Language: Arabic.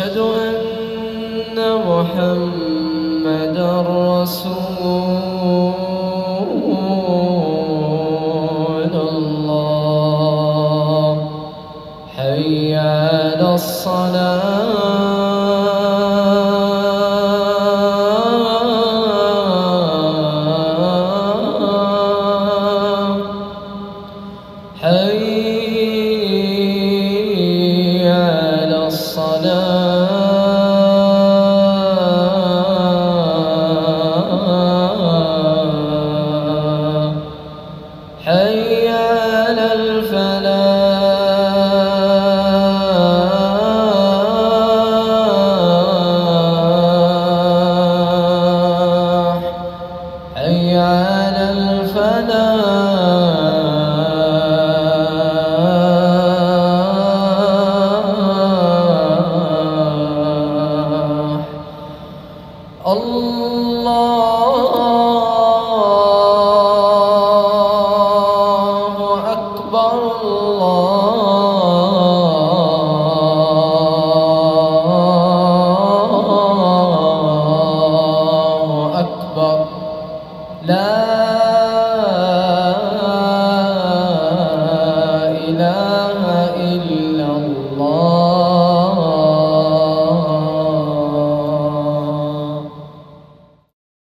أشهد أن محمدا رسول الله. حي على الصلاة. حي على الصلاة. رجال الفاسقين أكبر الله. أكبر. لا